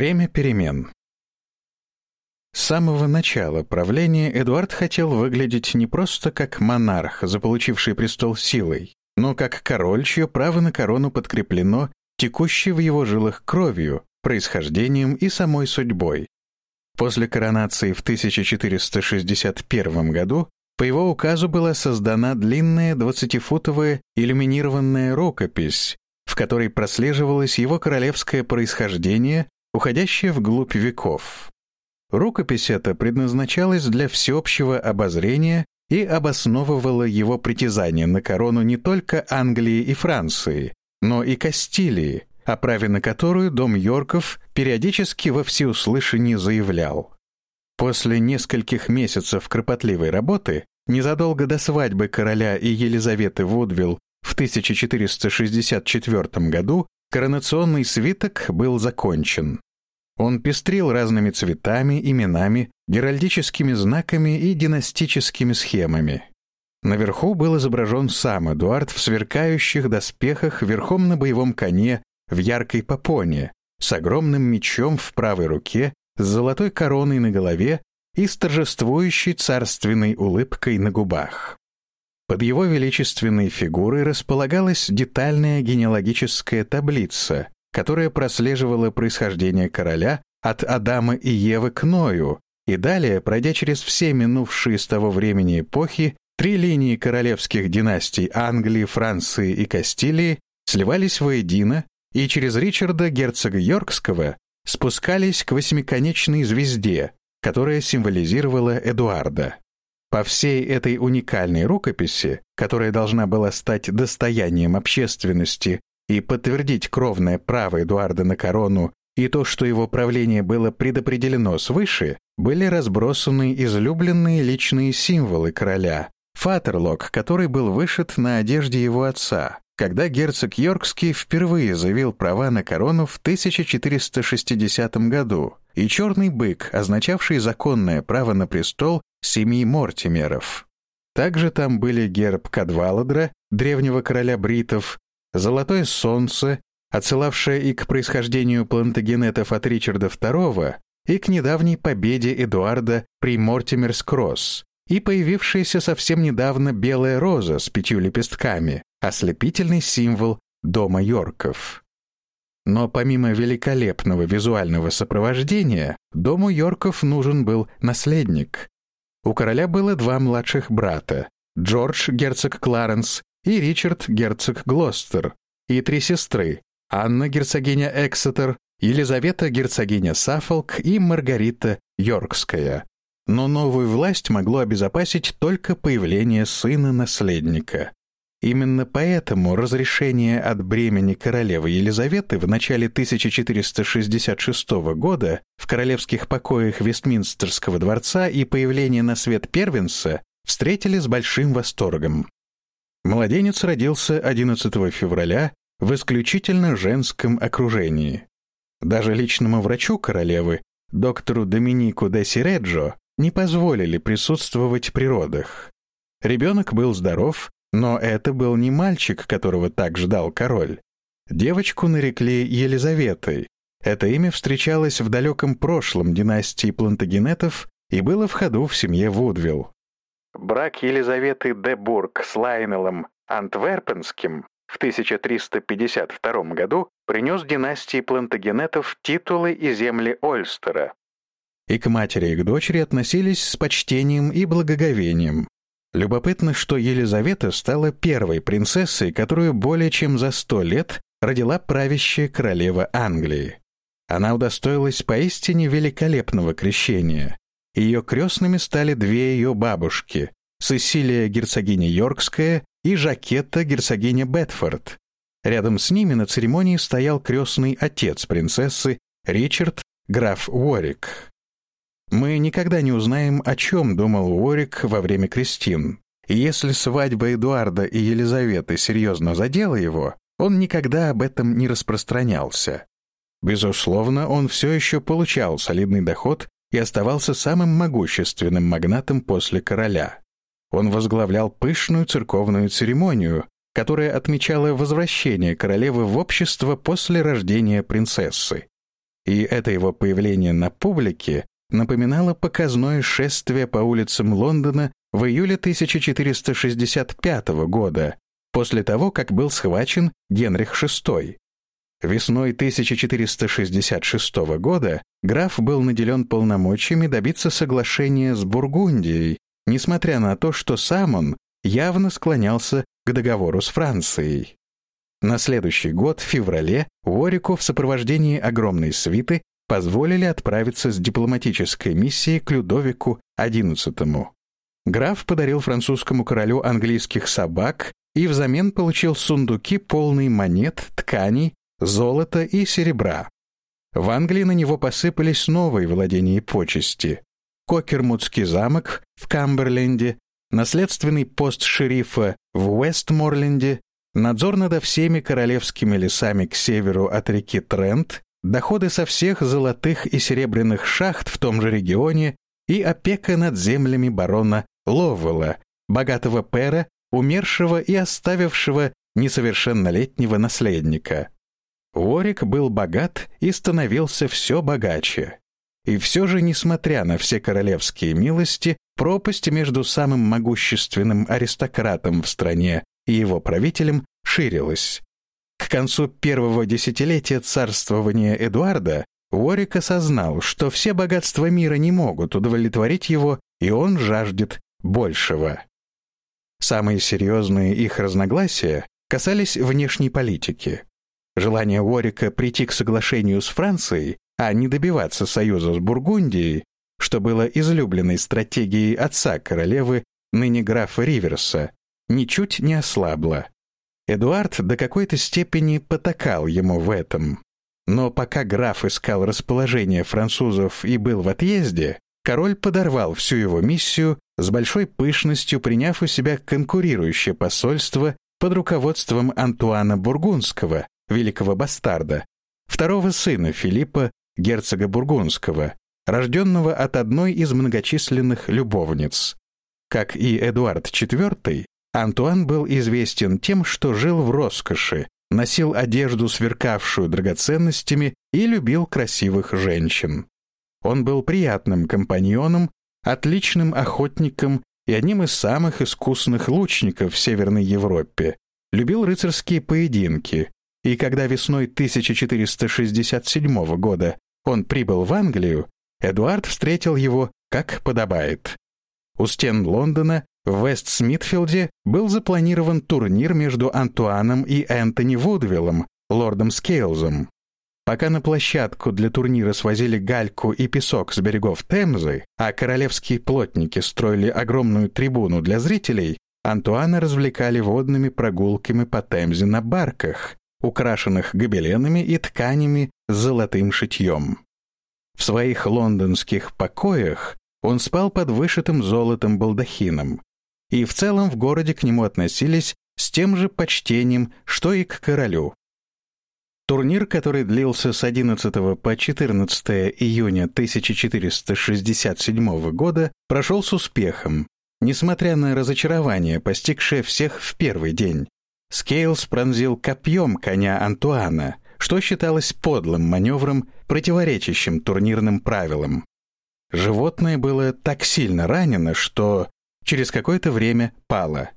Время перемен. С самого начала правления Эдуард хотел выглядеть не просто как монарх, заполучивший престол силой, но как король, чье право на корону подкреплено текущей в его жилах кровью, происхождением и самой судьбой. После коронации в 1461 году по его указу была создана длинная двадцатифутовая иллюминированная рукопись, в которой прослеживалось его королевское происхождение уходящая вглубь веков. Рукопись эта предназначалась для всеобщего обозрения и обосновывала его притязание на корону не только Англии и Франции, но и Кастилии, о праве на которую дом Йорков периодически во всеуслышание заявлял. После нескольких месяцев кропотливой работы, незадолго до свадьбы короля и Елизаветы Вудвилл в 1464 году, Коронационный свиток был закончен. Он пестрил разными цветами, именами, геральдическими знаками и династическими схемами. Наверху был изображен сам Эдуард в сверкающих доспехах верхом на боевом коне в яркой попоне, с огромным мечом в правой руке, с золотой короной на голове и с торжествующей царственной улыбкой на губах. Под его величественной фигурой располагалась детальная генеалогическая таблица, которая прослеживала происхождение короля от Адама и Евы к Ною, и далее, пройдя через все минувшие с того времени эпохи, три линии королевских династий Англии, Франции и Кастилии сливались воедино и через Ричарда, герцога Йоркского, спускались к восьмиконечной звезде, которая символизировала Эдуарда. По всей этой уникальной рукописи, которая должна была стать достоянием общественности и подтвердить кровное право Эдуарда на корону и то, что его правление было предопределено свыше, были разбросаны излюбленные личные символы короля, фатерлок, который был вышит на одежде его отца, когда герцог Йоркский впервые заявил права на корону в 1460 году, и черный бык, означавший законное право на престол семьи Мортимеров. Также там были герб Кадваладра, древнего короля бритов, золотое солнце, отсылавшее и к происхождению плантагенетов от Ричарда II, и к недавней победе Эдуарда при Мортимерс-Кросс, и появившаяся совсем недавно белая роза с пятью лепестками, ослепительный символ дома Йорков. Но помимо великолепного визуального сопровождения, дому Йорков нужен был наследник, у короля было два младших брата — Джордж, герцог Кларенс, и Ричард, герцог Глостер, и три сестры — Анна, герцогиня Эксетер, Елизавета, герцогиня Саффолк и Маргарита Йоркская. Но новую власть могло обезопасить только появление сына-наследника. Именно поэтому разрешение от бремени королевы Елизаветы в начале 1466 года в королевских покоях Вестминстерского дворца и появление на свет первенца встретили с большим восторгом. Младенец родился 11 февраля в исключительно женском окружении. Даже личному врачу королевы, доктору Доминику де Сиреджо, не позволили присутствовать при родах. Ребенок был здоров, но это был не мальчик, которого так ждал король. Девочку нарекли Елизаветой. Это имя встречалось в далеком прошлом династии Плантагенетов и было в ходу в семье Вудвилл. Брак Елизаветы де Бург с Лайнелом Антверпенским в 1352 году принес династии Плантагенетов титулы и земли Ольстера. И к матери и к дочери относились с почтением и благоговением. Любопытно, что Елизавета стала первой принцессой, которую более чем за сто лет родила правящая королева Англии. Она удостоилась поистине великолепного крещения. Ее крестными стали две ее бабушки — Сесилия герцогиня Йоркская и Жакетта герцогиня Бетфорд. Рядом с ними на церемонии стоял крестный отец принцессы Ричард, граф Уорик. Мы никогда не узнаем, о чем думал Уорик во время крестин. И если свадьба Эдуарда и Елизаветы серьезно задела его, он никогда об этом не распространялся. Безусловно, он все еще получал солидный доход и оставался самым могущественным магнатом после короля. Он возглавлял пышную церковную церемонию, которая отмечала возвращение королевы в общество после рождения принцессы. и это его появление на публике напоминало показное шествие по улицам Лондона в июле 1465 года, после того, как был схвачен Генрих VI. Весной 1466 года граф был наделен полномочиями добиться соглашения с Бургундией, несмотря на то, что сам он явно склонялся к договору с Францией. На следующий год, в феврале, Уорику в сопровождении огромной свиты позволили отправиться с дипломатической миссией к Людовику XI. Граф подарил французскому королю английских собак и взамен получил сундуки, полные монет, тканей, золота и серебра. В Англии на него посыпались новые владения и почести. Кокермутский замок в Камберленде, наследственный пост шерифа в Уэстморленде, надзор над всеми королевскими лесами к северу от реки Трент, доходы со всех золотых и серебряных шахт в том же регионе и опека над землями барона Ловвелла, богатого пера, умершего и оставившего несовершеннолетнего наследника. Уорик был богат и становился все богаче. И все же, несмотря на все королевские милости, пропасть между самым могущественным аристократом в стране и его правителем ширилась. К концу первого десятилетия царствования Эдуарда Уорик осознал, что все богатства мира не могут удовлетворить его, и он жаждет большего. Самые серьезные их разногласия касались внешней политики. Желание Уорика прийти к соглашению с Францией а не добиваться союза с Бургундией, что было излюбленной стратегией отца королевы, ныне графа Риверса, ничуть не ослабло. Эдуард до какой-то степени потакал ему в этом. Но пока граф искал расположение французов и был в отъезде, король подорвал всю его миссию, с большой пышностью приняв у себя конкурирующее посольство под руководством Антуана Бургундского, великого бастарда, второго сына Филиппа герцога Бургундского, рожденного от одной из многочисленных любовниц. Как и Эдуард IV, Антуан был известен тем, что жил в роскоши, носил одежду, сверкавшую драгоценностями, и любил красивых женщин. Он был приятным компаньоном, отличным охотником и одним из самых искусных лучников в Северной Европе. Любил рыцарские поединки, и когда весной 1467 года он прибыл в Англию, Эдуард встретил его как подобает. У стен Лондона в Вест-Смитфилде был запланирован турнир между Антуаном и Энтони Вудвиллом, лордом Скейлзом. Пока на площадку для турнира свозили гальку и песок с берегов Темзы, а королевские плотники строили огромную трибуну для зрителей, Антуана развлекали водными прогулками по Темзе на барках, украшенных гобеленами и тканями с золотым шитьем. В своих лондонских покоях он спал под вышитым золотом балдахином, и в целом в городе к нему относились с тем же почтением, что и к королю. Турнир, который длился с 11 по 14 июня 1467 года, прошел с успехом, несмотря на разочарование, постигшее всех в первый день. Скейлс пронзил копьем коня Антуана, что считалось подлым маневром, противоречащим турнирным правилам. Животное было так сильно ранено, что через какое-то время пало.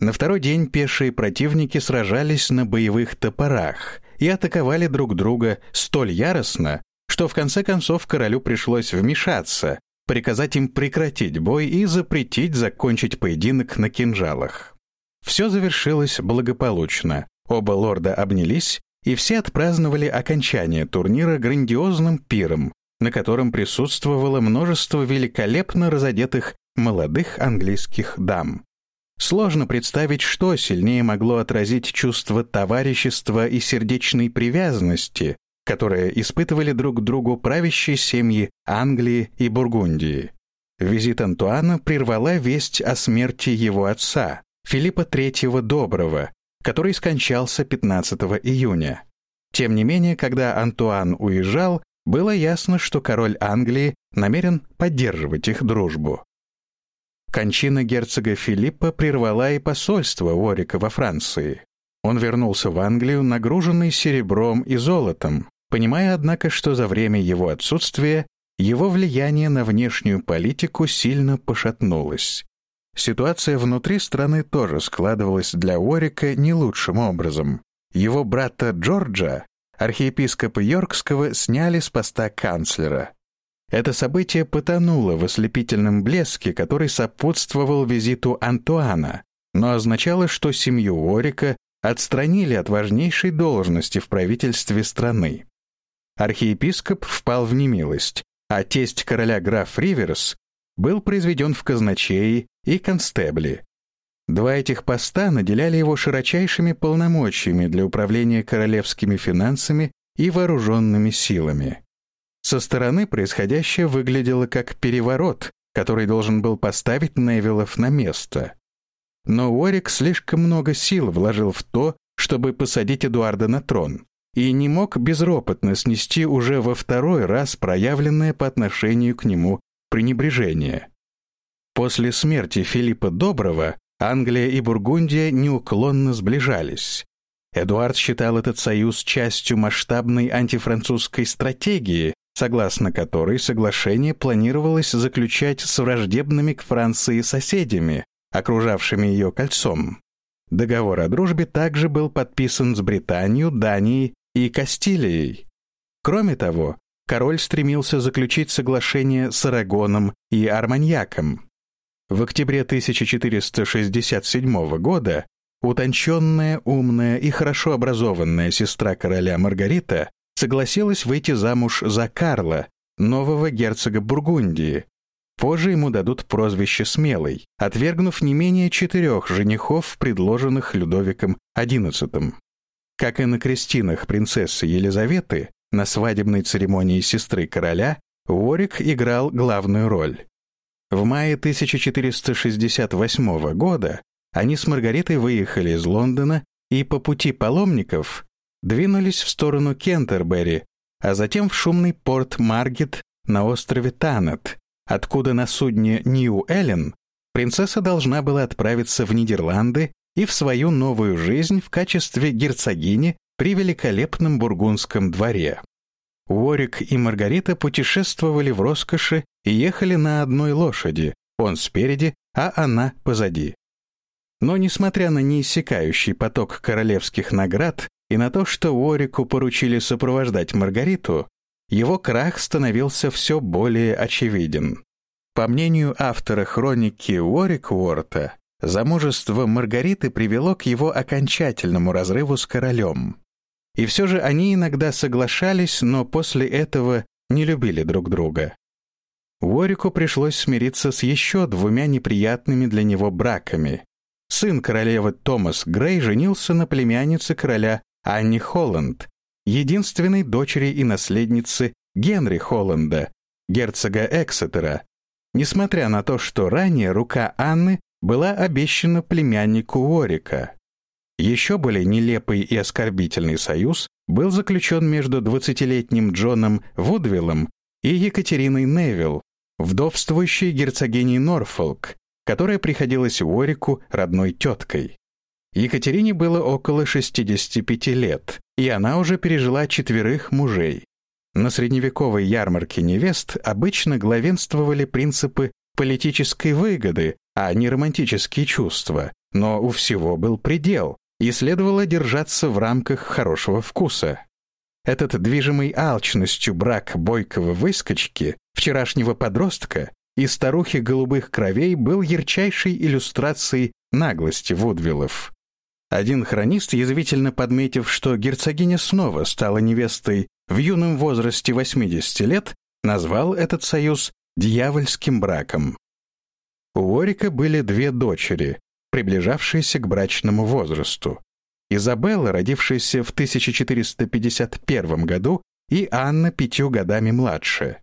На второй день пешие противники сражались на боевых топорах и атаковали друг друга столь яростно, что в конце концов королю пришлось вмешаться, приказать им прекратить бой и запретить закончить поединок на кинжалах. Все завершилось благополучно. Оба лорда обнялись, и все отпраздновали окончание турнира грандиозным пиром, на котором присутствовало множество великолепно разодетых молодых английских дам. Сложно представить, что сильнее могло отразить чувство товарищества и сердечной привязанности, которые испытывали друг к другу правящие семьи Англии и Бургундии. Визит Антуана прервала весть о смерти его отца, Филиппа III Доброго, который скончался 15 июня. Тем не менее, когда Антуан уезжал, было ясно, что король Англии намерен поддерживать их дружбу. Кончина герцога Филиппа прервала и посольство Уорика во Франции. Он вернулся в Англию, нагруженный серебром и золотом, понимая, однако, что за время его отсутствия его влияние на внешнюю политику сильно пошатнулось. Ситуация внутри страны тоже складывалась для Уорика не лучшим образом. Его брата Джорджа, архиепископа Йоркского, сняли с поста канцлера. Это событие потонуло в ослепительном блеске, который сопутствовал визиту Антуана, но означало, что семью Уорика отстранили от важнейшей должности в правительстве страны. Архиепископ впал в немилость, а тесть короля граф Риверс был произведен в казначеи и констебли. Два этих поста наделяли его широчайшими полномочиями для управления королевскими финансами и вооруженными силами. Со стороны происходящее выглядело как переворот, который должен был поставить Невиллов на место. Но Уорик слишком много сил вложил в то, чтобы посадить Эдуарда на трон, и не мог безропотно снести уже во второй раз проявленное по отношению к нему пренебрежение. После смерти Филиппа Доброго Англия и Бургундия неуклонно сближались. Эдуард считал этот союз частью масштабной антифранцузской стратегии, согласно которой соглашение планировалось заключать с враждебными к Франции соседями, окружавшими ее кольцом. Договор о дружбе также был подписан с Британией, Данией и Кастилией. Кроме того, король стремился заключить соглашение с Арагоном и Арманьяком. В октябре 1467 года утонченная, умная и хорошо образованная сестра короля Маргарита согласилась выйти замуж за Карла, нового герцога Бургундии. Позже ему дадут прозвище «Смелый», отвергнув не менее четырех женихов, предложенных Людовиком XI. Как и на крестинах принцессы Елизаветы, на свадебной церемонии сестры короля Уорик играл главную роль. В мае 1468 года они с Маргаритой выехали из Лондона и по пути паломников двинулись в сторону Кентербери, а затем в шумный порт Маргет на острове Танет, откуда на судне Нью-Эллен принцесса должна была отправиться в Нидерланды и в свою новую жизнь в качестве герцогини при великолепном бургундском дворе. Уорик и Маргарита путешествовали в роскоши и ехали на одной лошади, он спереди, а она позади. Но несмотря на неиссякающий поток королевских наград и на то, что Уорику поручили сопровождать Маргариту, его крах становился все более очевиден. По мнению автора хроники Уорик Уорта, замужество Маргариты привело к его окончательному разрыву с королем. И все же они иногда соглашались, но после этого не любили друг друга. Уорику пришлось смириться с еще двумя неприятными для него браками. Сын королевы Томас Грей женился на племяннице короля Анни Холланд, единственной дочери и наследницы Генри Холланда, герцога Эксетера, несмотря на то, что ранее рука Анны была обещана племяннику Уорика. Еще более нелепый и оскорбительный союз был заключен между 20-летним Джоном Вудвиллом и Екатериной Невилл, вдовствующей герцогиней Норфолк, которая приходилась Уорику родной теткой. Екатерине было около 65 лет, и она уже пережила четверых мужей. На средневековой ярмарке невест обычно главенствовали принципы политической выгоды, а не романтические чувства, но у всего был предел, и следовало держаться в рамках хорошего вкуса. Этот движимый алчностью брак бойкого выскочки, вчерашнего подростка и старухи голубых кровей был ярчайшей иллюстрацией наглости Вудвиллов. Один хронист, язвительно подметив, что герцогиня снова стала невестой в юном возрасте 80 лет, назвал этот союз «дьявольским браком». У Уорика были две дочери, приближавшиеся к брачному возрасту. Изабелла, родившаяся в 1451 году, и Анна пятью годами младше.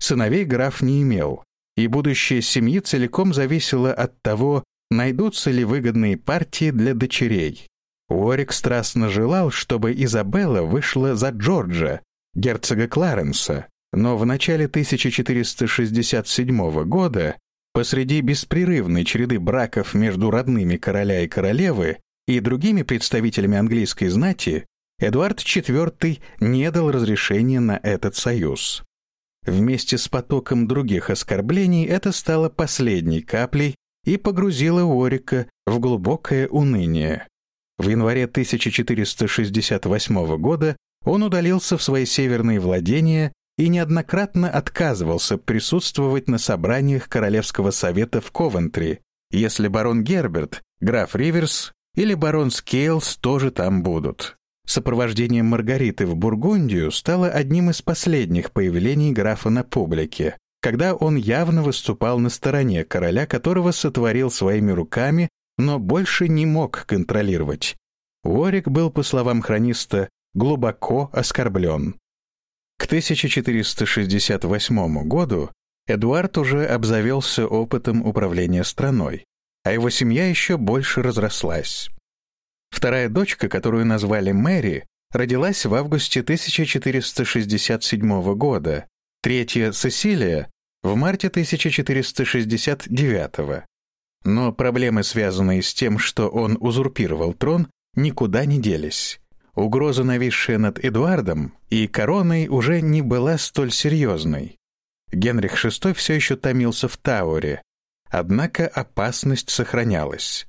Сыновей граф не имел, и будущее семьи целиком зависело от того, найдутся ли выгодные партии для дочерей. Уорик страстно желал, чтобы Изабелла вышла за Джорджа, герцога Кларенса, но в начале 1467 года Посреди беспрерывной череды браков между родными короля и королевы и другими представителями английской знати Эдуард IV не дал разрешения на этот союз. Вместе с потоком других оскорблений это стало последней каплей и погрузило Уорика в глубокое уныние. В январе 1468 года он удалился в свои северные владения и неоднократно отказывался присутствовать на собраниях Королевского совета в Ковентри, если барон Герберт, граф Риверс или барон Скейлс тоже там будут. Сопровождение Маргариты в Бургундию стало одним из последних появлений графа на публике, когда он явно выступал на стороне короля, которого сотворил своими руками, но больше не мог контролировать. Уорик был, по словам хрониста, глубоко оскорблен. К 1468 году Эдуард уже обзавелся опытом управления страной, а его семья еще больше разрослась. Вторая дочка, которую назвали Мэри, родилась в августе 1467 года, третья — Сесилия — в марте 1469. Но проблемы, связанные с тем, что он узурпировал трон, никуда не делись. Угроза, нависшая над Эдуардом и короной, уже не была столь серьезной. Генрих VI все еще томился в Тауре, однако опасность сохранялась.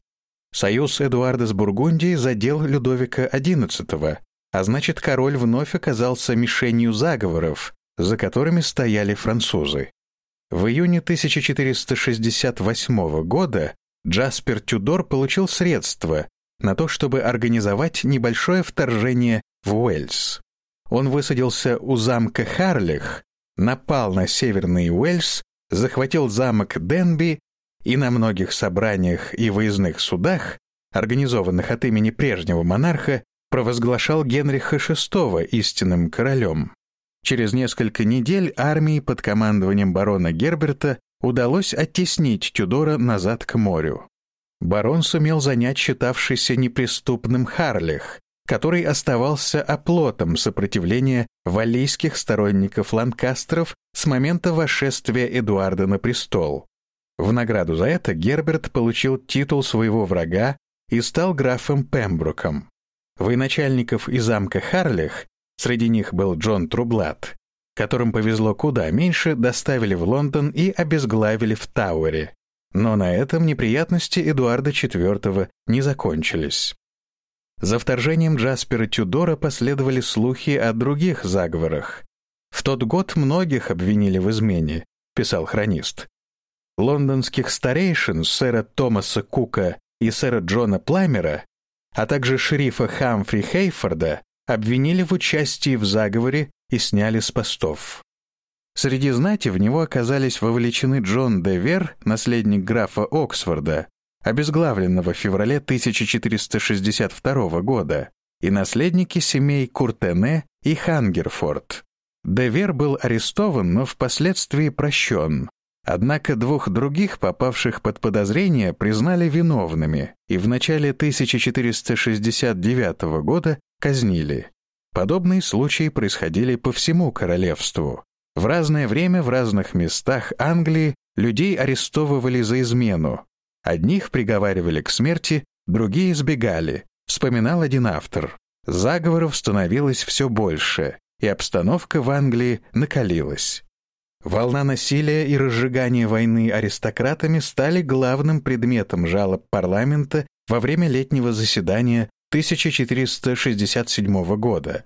Союз Эдуарда с Бургундией задел Людовика XI, а значит, король вновь оказался мишенью заговоров, за которыми стояли французы. В июне 1468 года Джаспер Тюдор получил средства, на то, чтобы организовать небольшое вторжение в Уэльс. Он высадился у замка Харлих, напал на Северный Уэльс, захватил замок Денби и на многих собраниях и выездных судах, организованных от имени прежнего монарха, провозглашал Генриха VI истинным королем. Через несколько недель армии под командованием барона Герберта удалось оттеснить Тюдора назад к морю барон сумел занять считавшийся неприступным Харлих, который оставался оплотом сопротивления валлийских сторонников ланкастеров с момента восшествия Эдуарда на престол. В награду за это Герберт получил титул своего врага и стал графом Пембруком. Военачальников из замка Харлих, среди них был Джон Трублат, которым повезло куда меньше, доставили в Лондон и обезглавили в Тауэре. Но на этом неприятности Эдуарда IV не закончились. За вторжением Джаспера Тюдора последовали слухи о других заговорах. В тот год многих обвинили в измене, писал хронист. Лондонских старейшин сэра Томаса Кука и сэра Джона Пламера, а также шерифа Хамфри Хейфорда обвинили в участии в заговоре и сняли с постов. Среди знати в него оказались вовлечены Джон де Вер, наследник графа Оксфорда, обезглавленного в феврале 1462 года, и наследники семей Куртене и Хангерфорд. Де Вер был арестован, но впоследствии прощен. Однако двух других, попавших под подозрение, признали виновными и в начале 1469 года казнили. Подобные случаи происходили по всему королевству. В разное время в разных местах Англии людей арестовывали за измену. Одних приговаривали к смерти, другие избегали, вспоминал один автор. Заговоров становилось все больше, и обстановка в Англии накалилась. Волна насилия и разжигания войны аристократами стали главным предметом жалоб парламента во время летнего заседания 1467 года.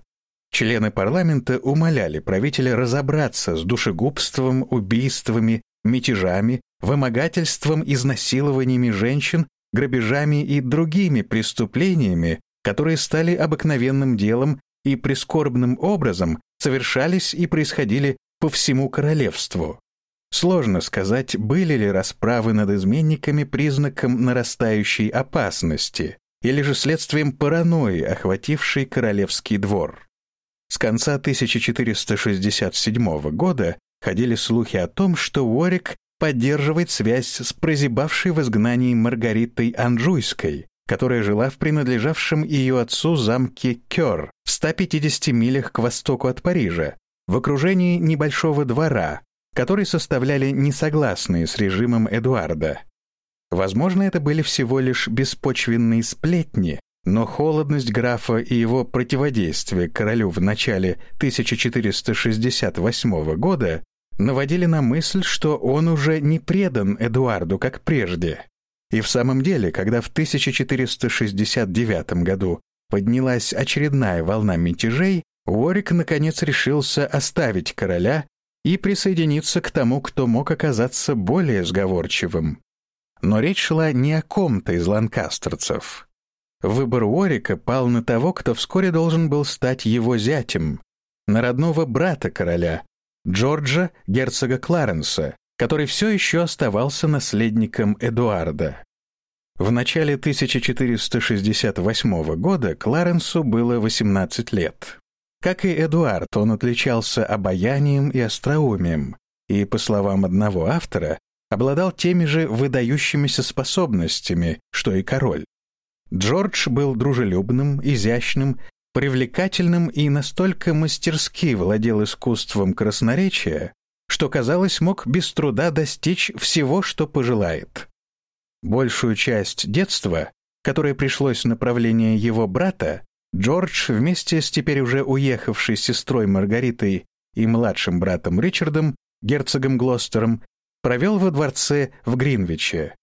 Члены парламента умоляли правителя разобраться с душегубством, убийствами, мятежами, вымогательством, изнасилованиями женщин, грабежами и другими преступлениями, которые стали обыкновенным делом и прискорбным образом совершались и происходили по всему королевству. Сложно сказать, были ли расправы над изменниками признаком нарастающей опасности или же следствием паранойи, охватившей королевский двор. С конца 1467 года ходили слухи о том, что Уорик поддерживает связь с прозябавшей в изгнании Маргаритой Анжуйской, которая жила в принадлежавшем ее отцу замке Кёр в 150 милях к востоку от Парижа, в окружении небольшого двора, который составляли несогласные с режимом Эдуарда. Возможно, это были всего лишь беспочвенные сплетни, но холодность графа и его противодействие королю в начале 1468 года наводили на мысль, что он уже не предан Эдуарду, как прежде. И в самом деле, когда в 1469 году поднялась очередная волна мятежей, Уорик наконец решился оставить короля и присоединиться к тому, кто мог оказаться более сговорчивым. Но речь шла не о ком-то из ланкастерцев. Выбор Уорика пал на того, кто вскоре должен был стать его зятем, на родного брата короля, Джорджа, герцога Кларенса, который все еще оставался наследником Эдуарда. В начале 1468 года Кларенсу было 18 лет. Как и Эдуард, он отличался обаянием и остроумием, и, по словам одного автора, обладал теми же выдающимися способностями, что и король. Джордж был дружелюбным, изящным, привлекательным и настолько мастерски владел искусством красноречия, что, казалось, мог без труда достичь всего, что пожелает. Большую часть детства, которое пришлось на правление его брата, Джордж вместе с теперь уже уехавшей сестрой Маргаритой и младшим братом Ричардом, герцогом Глостером, провел во дворце в Гринвиче.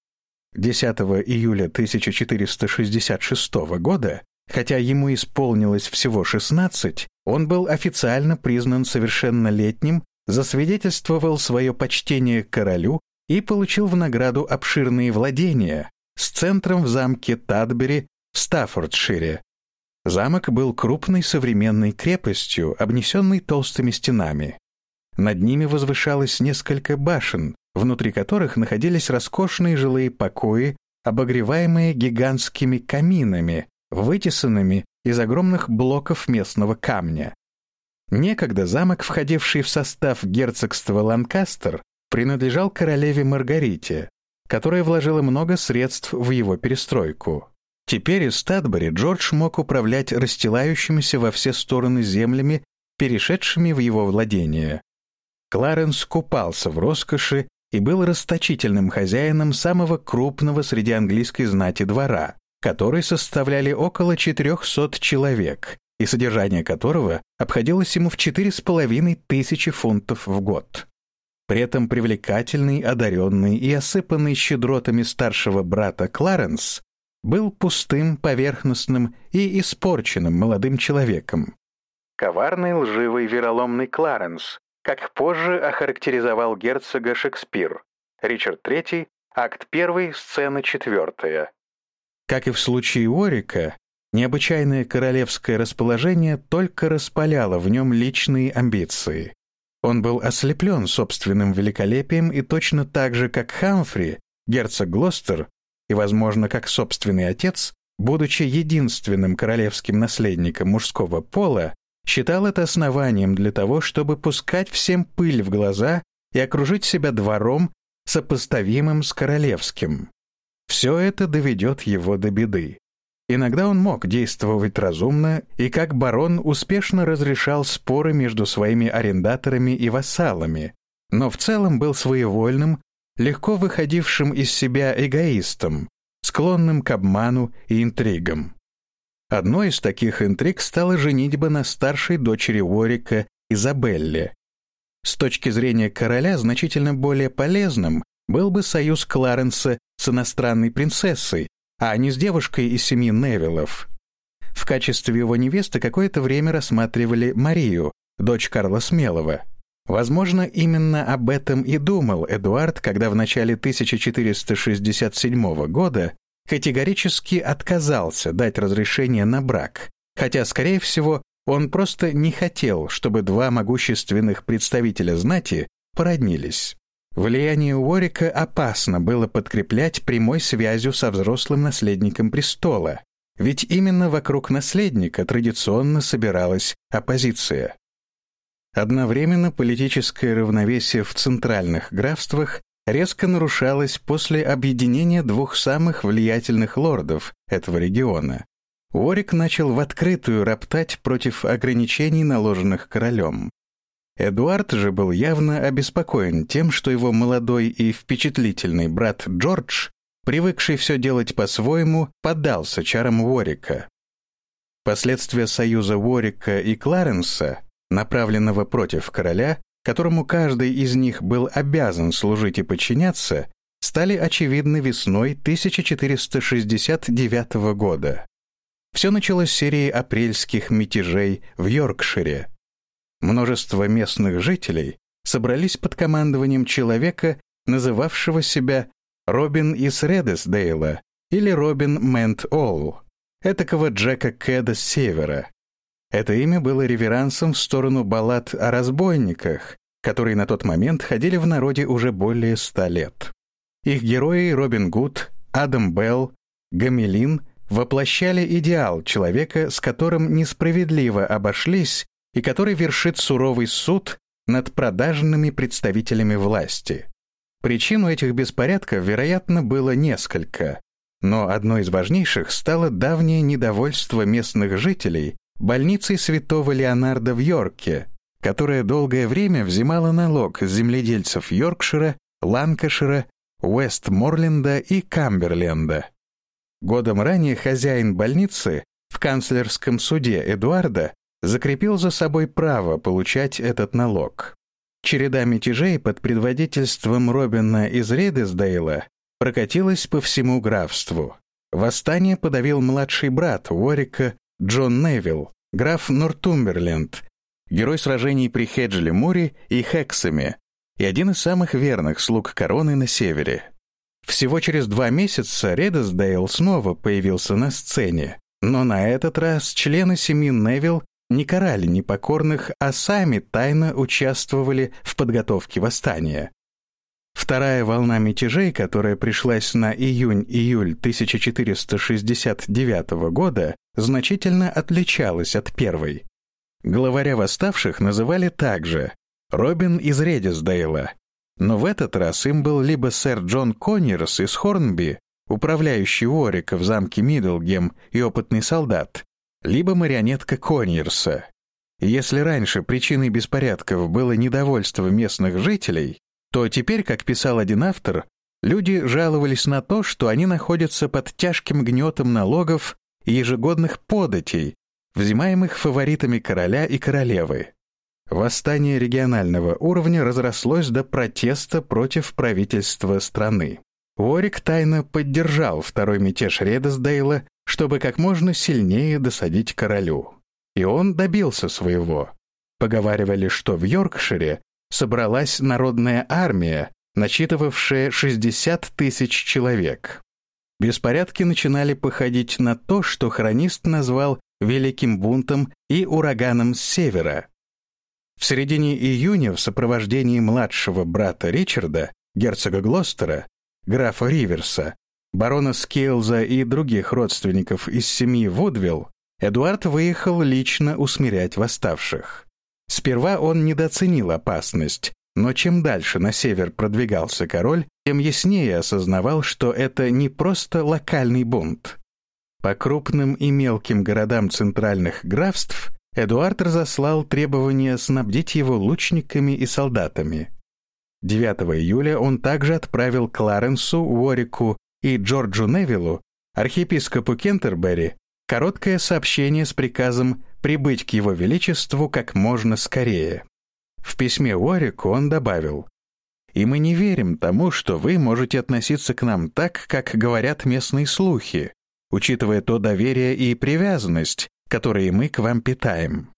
10 июля 1466 года, хотя ему исполнилось всего 16, он был официально признан совершеннолетним, засвидетельствовал свое почтение королю и получил в награду обширные владения с центром в замке Тадбери в Стаффордшире, Замок был крупной современной крепостью, обнесенной толстыми стенами. Над ними возвышалось несколько башен, внутри которых находились роскошные жилые покои, обогреваемые гигантскими каминами, вытесанными из огромных блоков местного камня. Некогда замок, входивший в состав герцогства Ланкастер, принадлежал королеве Маргарите, которая вложила много средств в его перестройку. Теперь из Стадбери Джордж мог управлять расстилающимися во все стороны землями, перешедшими в его владение. Кларенс купался в роскоши и был расточительным хозяином самого крупного среди английской знати двора, который составляли около 400 человек, и содержание которого обходилось ему в четыре с половиной тысячи фунтов в год. При этом привлекательный, одаренный и осыпанный щедротами старшего брата Кларенс был пустым, поверхностным и испорченным молодым человеком. Коварный, лживый, вероломный Кларенс, как позже охарактеризовал герцога Шекспир. Ричард III, акт 1, сцена 4. Как и в случае Орика, необычайное королевское расположение только распаляло в нем личные амбиции. Он был ослеплен собственным великолепием и точно так же, как Хамфри, герцог Глостер, и, возможно, как собственный отец, будучи единственным королевским наследником мужского пола, считал это основанием для того, чтобы пускать всем пыль в глаза и окружить себя двором, сопоставимым с королевским. Все это доведет его до беды. Иногда он мог действовать разумно и как барон успешно разрешал споры между своими арендаторами и вассалами, но в целом был своевольным легко выходившим из себя эгоистом, склонным к обману и интригам. Одной из таких интриг стала женитьба на старшей дочери Уорика Изабелле. С точки зрения короля значительно более полезным был бы союз Кларенса с иностранной принцессой, а не с девушкой из семьи Невиллов. В качестве его невесты какое-то время рассматривали Марию, дочь Карла Смелого. Возможно, именно об этом и думал Эдуард, когда в начале 1467 года категорически отказался дать разрешение на брак, хотя, скорее всего, он просто не хотел, чтобы два могущественных представителя знати породнились. Влияние Уорика опасно было подкреплять прямой связью со взрослым наследником престола, ведь именно вокруг наследника традиционно собиралась оппозиция. Одновременно политическое равновесие в центральных графствах резко нарушалось после объединения двух самых влиятельных лордов этого региона. Уорик начал в открытую роптать против ограничений, наложенных королем. Эдуард же был явно обеспокоен тем, что его молодой и впечатлительный брат Джордж привыкший все делать по-своему, поддался чарам Уорика. Последствия союза Уорика и Кларенса, направленного против короля, которому каждый из них был обязан служить и подчиняться, стали очевидны весной 1469 года. Все началось с серии апрельских мятежей в Йоркшире. Множество местных жителей собрались под командованием человека, называвшего себя Робин из Редесдейла или Робин Мент Олл, этакого Джека Кэда с севера. Это имя было реверансом в сторону баллад о разбойниках, которые на тот момент ходили в народе уже более ста лет. Их герои Робин Гуд, Адам Белл, Гамелин воплощали идеал человека, с которым несправедливо обошлись и который вершит суровый суд над продажными представителями власти. Причин у этих беспорядков, вероятно, было несколько, но одной из важнейших стало давнее недовольство местных жителей больницей святого Леонарда в Йорке, которая долгое время взимала налог с земледельцев Йоркшира, Ланкашира, Уэстморленда и Камберленда. Годом ранее хозяин больницы в канцлерском суде Эдуарда закрепил за собой право получать этот налог. Череда мятежей под предводительством Робина из Рейдесдейла прокатилась по всему графству. Восстание подавил младший брат Уорика Джон Невилл, граф Нортумберленд, герой сражений при Хеджли-Муре и Хексами, и один из самых верных слуг короны на севере. Всего через два месяца Редесдейл снова появился на сцене, но на этот раз члены семьи Невилл не карали непокорных, а сами тайно участвовали в подготовке восстания. Вторая волна мятежей, которая пришлась на июнь-июль 1469 года, значительно отличалась от первой. Главаря восставших называли также Робин из Редисдейла, но в этот раз им был либо сэр Джон Коннерс из Хорнби, управляющий Уорика в замке Миддлгем и опытный солдат, либо марионетка Коннерса. Если раньше причиной беспорядков было недовольство местных жителей, то теперь, как писал один автор, люди жаловались на то, что они находятся под тяжким гнетом налогов и ежегодных податей, взимаемых фаворитами короля и королевы. Восстание регионального уровня разрослось до протеста против правительства страны. Уорик тайно поддержал второй мятеж Редесдейла чтобы как можно сильнее досадить королю. И он добился своего. Поговаривали, что в Йоркшире собралась народная армия, насчитывавшая 60 тысяч человек. Беспорядки начинали походить на то, что хронист назвал «великим бунтом» и «ураганом с севера». В середине июня в сопровождении младшего брата Ричарда, герцога Глостера, графа Риверса, барона Скейлза и других родственников из семьи Вудвилл, Эдуард выехал лично усмирять восставших. Сперва он недооценил опасность, но чем дальше на север продвигался король, тем яснее осознавал, что это не просто локальный бунт. По крупным и мелким городам центральных графств Эдуард разослал требование снабдить его лучниками и солдатами. 9 июля он также отправил Кларенсу, Уорику и Джорджу Невиллу, архиепископу Кентербери, короткое сообщение с приказом прибыть к его величеству как можно скорее. В письме Уорику он добавил «И мы не верим тому, что вы можете относиться к нам так, как говорят местные слухи, учитывая то доверие и привязанность, которые мы к вам питаем».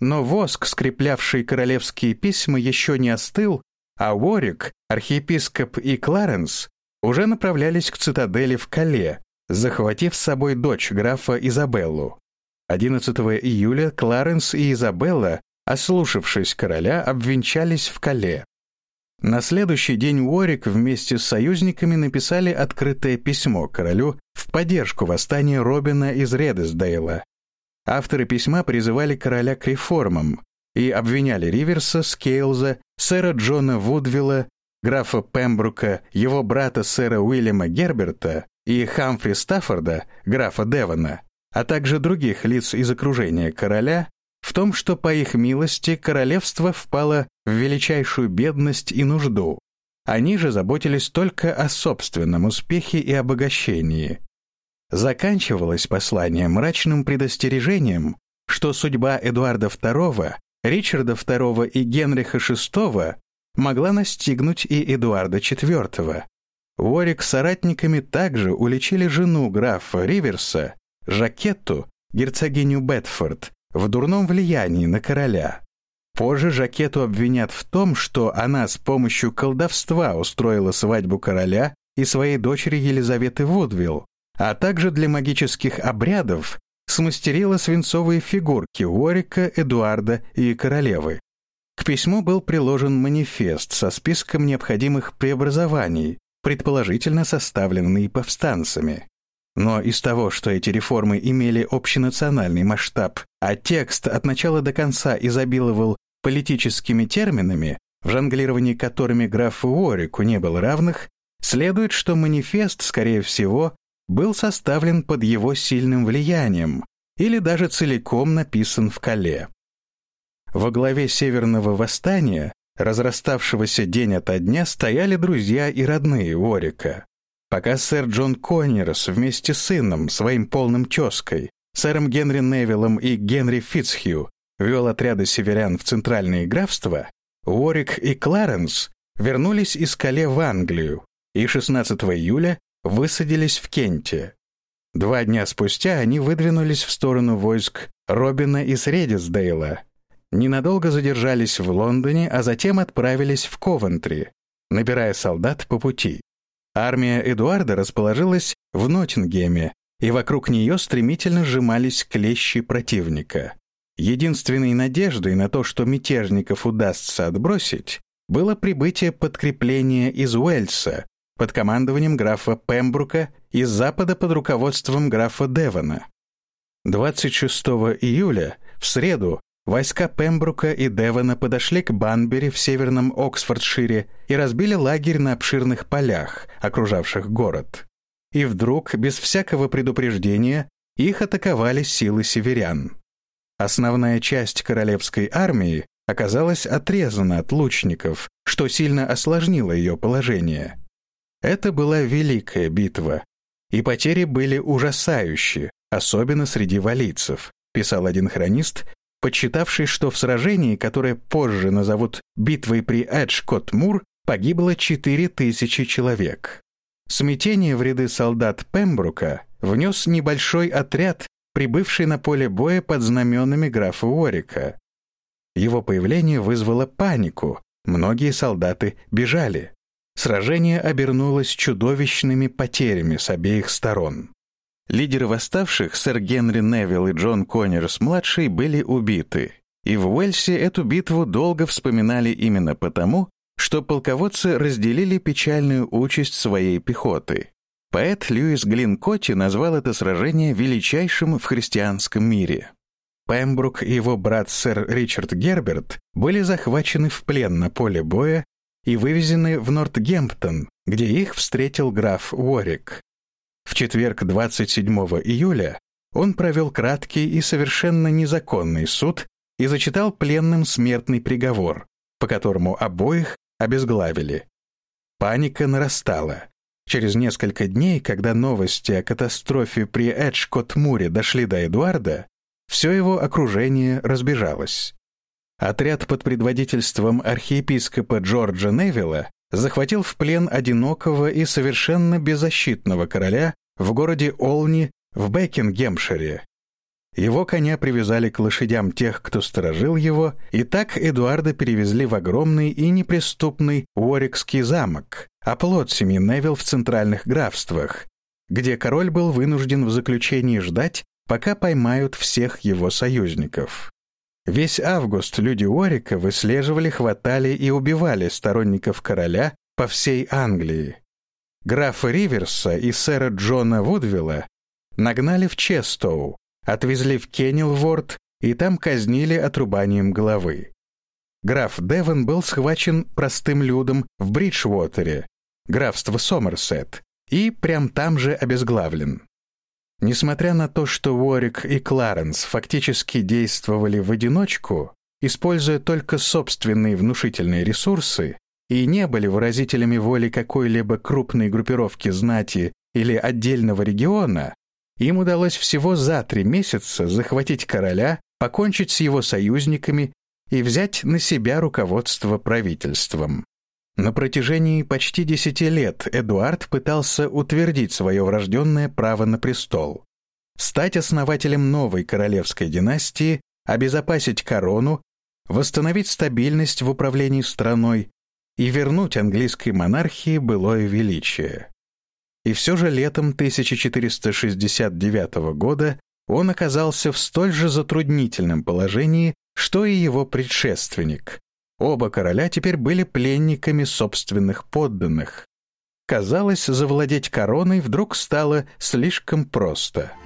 Но воск, скреплявший королевские письма, еще не остыл, а Уорик, архиепископ и Кларенс уже направлялись к цитадели в Кале, захватив с собой дочь графа Изабеллу. 11 июля Кларенс и Изабелла, ослушавшись короля, обвенчались в Кале. На следующий день Уорик вместе с союзниками написали открытое письмо королю в поддержку восстания Робина из Редесдейла. Авторы письма призывали короля к реформам и обвиняли Риверса, Скейлза, сэра Джона Вудвилла графа Пембрука, его брата сэра Уильяма Герберта и Хамфри Стаффорда, графа Девона, а также других лиц из окружения короля, в том, что по их милости королевство впало в величайшую бедность и нужду. они же заботились только о собственном успехе и обогащении. Заканчивалось послание мрачным предостережением, что судьба Эдуарда II, Ричарда II и Генриха VI могла настигнуть и Эдуарда IV. Уорик с соратниками также уличили жену графа Риверса, Жакетту, герцогиню Бетфорд, в дурном влиянии на короля. Позже Жакету обвинят в том, что она с помощью колдовства устроила свадьбу короля и своей дочери Елизаветы Вудвилл, а также для магических обрядов смастерила свинцовые фигурки Уорика, Эдуарда и королевы. К письму был приложен манифест со списком необходимых преобразований, предположительно составленный повстанцами. Но из того, что эти реформы имели общенациональный масштаб, а текст от начала до конца изобиловал политическими терминами, в жонглировании которыми графу Уорику не было равных, следует, что манифест, скорее всего, был составлен под его сильным влиянием или даже целиком написан в Кале. Во главе Северного восстания, разраставшегося день ото дня, стояли друзья и родные Уорика. Пока сэр Джон Коннерс вместе с сыном, своим полным тезкой, сэром Генри Невиллом и Генри Фитцхью вел отряды северян в центральные графства, Уорик и Кларенс вернулись из Кале в Англию и 16 июля высадились в Кенте. Два дня спустя они выдвинулись в сторону войск Робина из Редисдейла, ненадолго задержались в Лондоне, а затем отправились в Ковентри, набирая солдат по пути. Армия Эдуарда расположилась в Ноттингеме, и вокруг нее стремительно сжимались клещи противника. Единственной надеждой на то, что мятежников удастся отбросить, было прибытие подкрепления из Уэльса под командованием графа Пембрука из запада под руководством графа Девона. 26 июля, в среду, Войска Пембрука и Девона подошли к Банбери в северном Оксфордшире и разбили лагерь на обширных полях, окружавших город. И вдруг, без всякого предупреждения, их атаковали силы северян. Основная часть королевской армии оказалась отрезана от лучников, что сильно осложнило ее положение. Это была великая битва, и потери были ужасающие, особенно среди валийцев, писал один хронист подсчитавший, что в сражении, которое позже назовут «битвой при Эджкот-Мур», погибло 4000 человек. Смятение в ряды солдат Пембрука внес небольшой отряд, прибывший на поле боя под знаменами графа Уорика. Его появление вызвало панику, многие солдаты бежали. Сражение обернулось чудовищными потерями с обеих сторон. Лидеры восставших, сэр Генри Невилл и Джон Коннерс-младший, были убиты. И в Уэльсе эту битву долго вспоминали именно потому, что полководцы разделили печальную участь своей пехоты. Поэт Льюис Глинкотти назвал это сражение величайшим в христианском мире. Пембрук и его брат сэр Ричард Герберт были захвачены в плен на поле боя и вывезены в Нортгемптон, где их встретил граф Уорик. В четверг 27 июля он провел краткий и совершенно незаконный суд и зачитал пленным смертный приговор, по которому обоих обезглавили. Паника нарастала. Через несколько дней, когда новости о катастрофе при Эджкот-Муре дошли до Эдуарда, все его окружение разбежалось. Отряд под предводительством архиепископа Джорджа Невилла захватил в плен одинокого и совершенно беззащитного короля в городе Олни в Бекингемшире. Его коня привязали к лошадям тех, кто сторожил его, и так Эдуарда перевезли в огромный и неприступный Уорикский замок, оплот семьи Невилл в центральных графствах, где король был вынужден в заключении ждать, пока поймают всех его союзников. Весь август люди Уорика выслеживали, хватали и убивали сторонников короля по всей Англии. Графа Риверса и сэра Джона Вудвилла нагнали в Честоу, отвезли в Кеннелворд и там казнили отрубанием головы. Граф Девон был схвачен простым людом в Бриджвотере, графство Сомерсет, и прям там же обезглавлен. Несмотря на то, что Уорик и Кларенс фактически действовали в одиночку, используя только собственные внушительные ресурсы, и не были выразителями воли какой-либо крупной группировки знати или отдельного региона, им удалось всего за три месяца захватить короля, покончить с его союзниками и взять на себя руководство правительством. На протяжении почти десяти лет Эдуард пытался утвердить свое врожденное право на престол, стать основателем новой королевской династии, обезопасить корону, восстановить стабильность в управлении страной и вернуть английской монархии былое величие. И все же летом 1469 года он оказался в столь же затруднительном положении, что и его предшественник. Оба короля теперь были пленниками собственных подданных. Казалось, завладеть короной вдруг стало слишком просто —